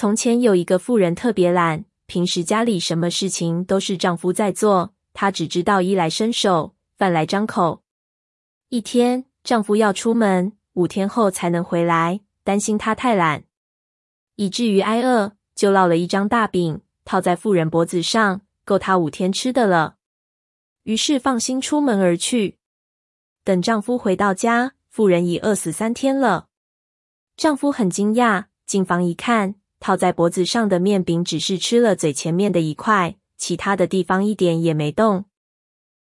从前有一个妇人特别懒，平时家里什么事情都是丈夫在做，她只知道衣来伸手，饭来张口。一天，丈夫要出门，五天后才能回来，担心她太懒，以至于挨饿，就烙了一张大饼，套在妇人脖子上，够她五天吃的了。于是放心出门而去。等丈夫回到家，妇人已饿死三天了。丈夫很惊讶，进房一看，套在脖子上的面饼只是吃了嘴前面的一块，其他的地方一点也没动。